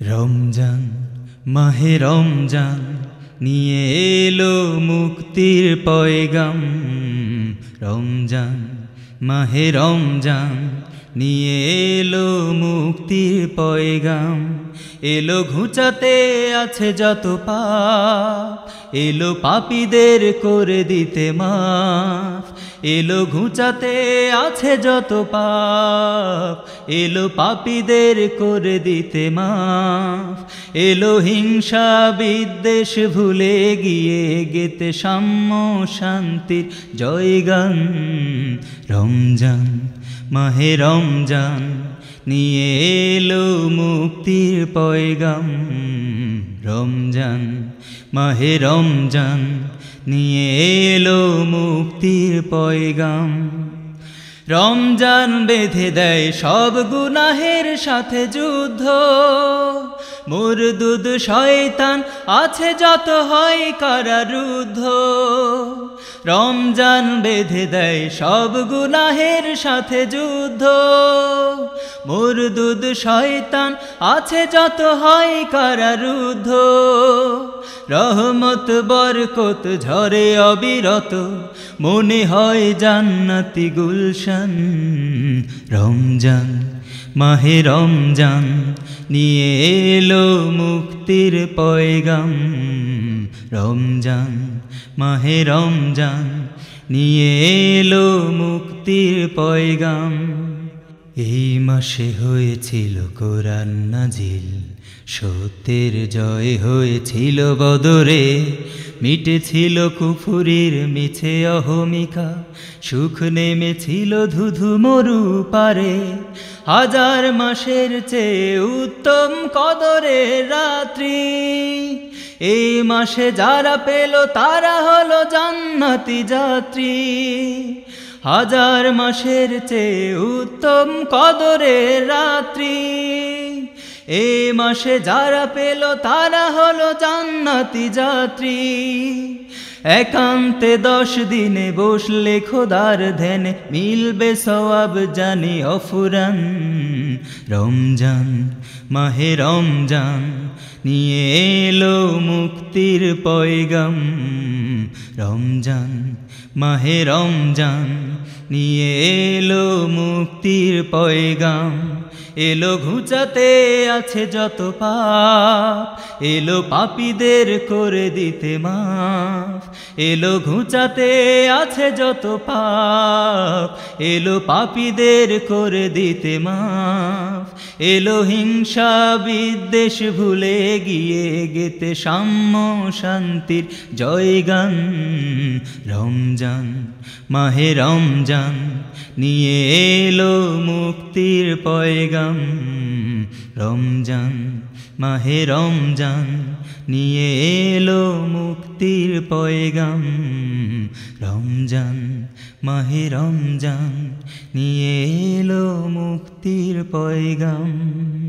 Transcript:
রমজান, মাহে রমজান, নিয়ে এলো মুক্তির পয়গাম। রমজান, মাহে রমজান, নিয়ে এলো মুক্তির পয়গাম। এলো ঘুচাতে আছে যত পাপ, এলো পাপীদের করে দিতে মাফ। এলো ঘুচাতে আছে যত পাপ এলো পাপীদের করে দিতে মাফ। এলো হিংসা বিদ্বেষ ভুলে গিয়ে গেতে সাম্য শান্তির জয়গান রমজান, মাহে রমজান, নিয়ে এলো মুক্তির পয়গাম। রমজান, মাহে রমজান, নিয়ে এলো মুক্তির পয়গাম। রমজান বেঁধে দেয় সব গুনাহের সাথে যুদ্ধ। মুরদুদ শয়তান আছে যত হয় কারারুদ্ধ। রমজান বেঁধে দেয় সব গুনাহের সাথে যুদ্ধ। মুরদুদ শয়তান আছে যত হয় কারারুদ্ধ। রহমত, বরকত, ঝরে অবিরত, মনে হয় জান্নাতি গুলশান। রমজান, মাহে রমজান, নিয়ে এলো মুক্তির পয়গাম। রমজান, মাহে রমজান, নিয়ে এলো মুক্তির পয়গাম। এই মাসে হয়েছিল কোরআন নাজিল সত্যের জয় হয়েছিল বদরে, মিটেছিল কুফুরির মিছে অহমিকা, সুখ নেমেছিল ধুধু মরু পারে। হাজার মাসের চেয়ে উত্তম কদরে রাত্রি, এই মাসে যারা পেল তারা হলো জান্নাতি যাত্রী। হাজার মাসের চেয়ে উত্তম কদরে রাত্রি এ মাসে যারা পেল, তারা হলো জান্নাতি যাত্রী। একান্তে দশ দিনে বসলে খোদার ধ্যানে, মিলবে সওয়াব জানি অফুরান। রমজান, মাহে রমজান, নিয়ে এলো মুক্তির পয়গাম। রমজান, মাহে রমজান, নিয়ে এলো মুক্তির পয়গাম। এলো ঘুচাতে আছে যত পাপ। এলো পাপীদের করে দিতে মাফ। এলো ঘুচাতে আছে যত পাপ। এলো পাপীদের করে দিতে মাফ। এলো হিংসা বিদ্বেষ ভুলে গিয়ে গেতে সাম্য শান্তির জয়গান। রমজান, মাহে রমজান নিয়ে এলো মুক্তির পয়গাম রমজান, মাহে রমজান, নিয়ে এলো মুক্তির পয়গাম। রমজান, মাহে রমজান, নিয়ে এলো মুক্তির পয়গাম।